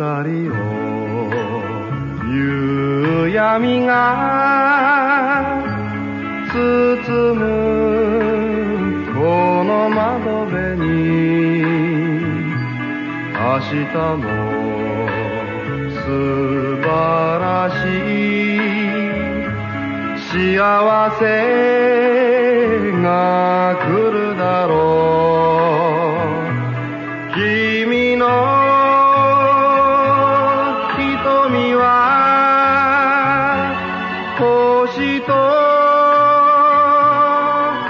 人を夕闇が包むこの窓辺に明日も素晴らしい幸せ星と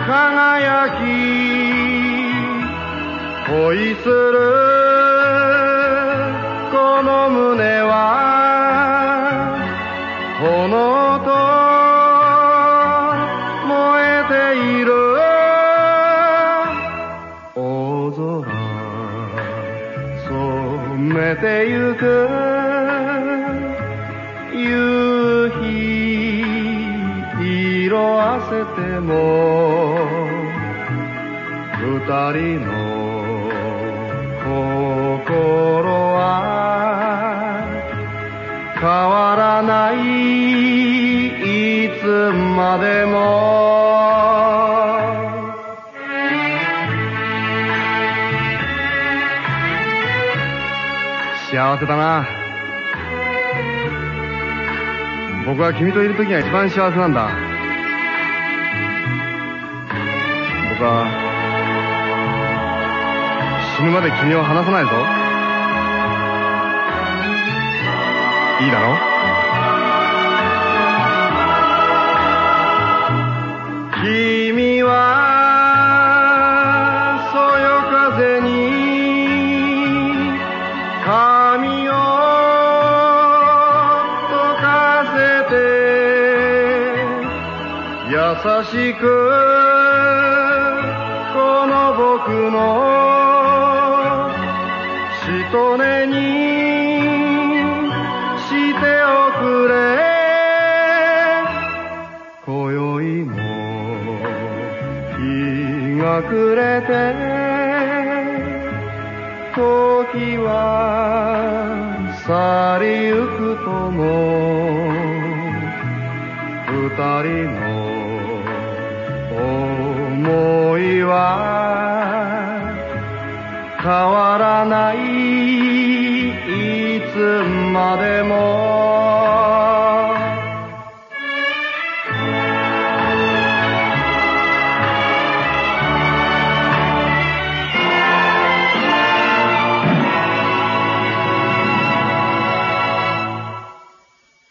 輝き恋するこの胸は炎と燃えている大空染めてゆく夕日色あせても二人の心は変わらないいつまでも。幸せだな。僕は君といる時が一番幸せなんだ。僕は死ぬまで君を離さないぞ。いいだろ？君はそよ風に髪を溶かせて優しくこの僕のしとねにしておくれ。今宵も日が暮れて時は去りゆくとも二人の思いは変わらない。いつまでも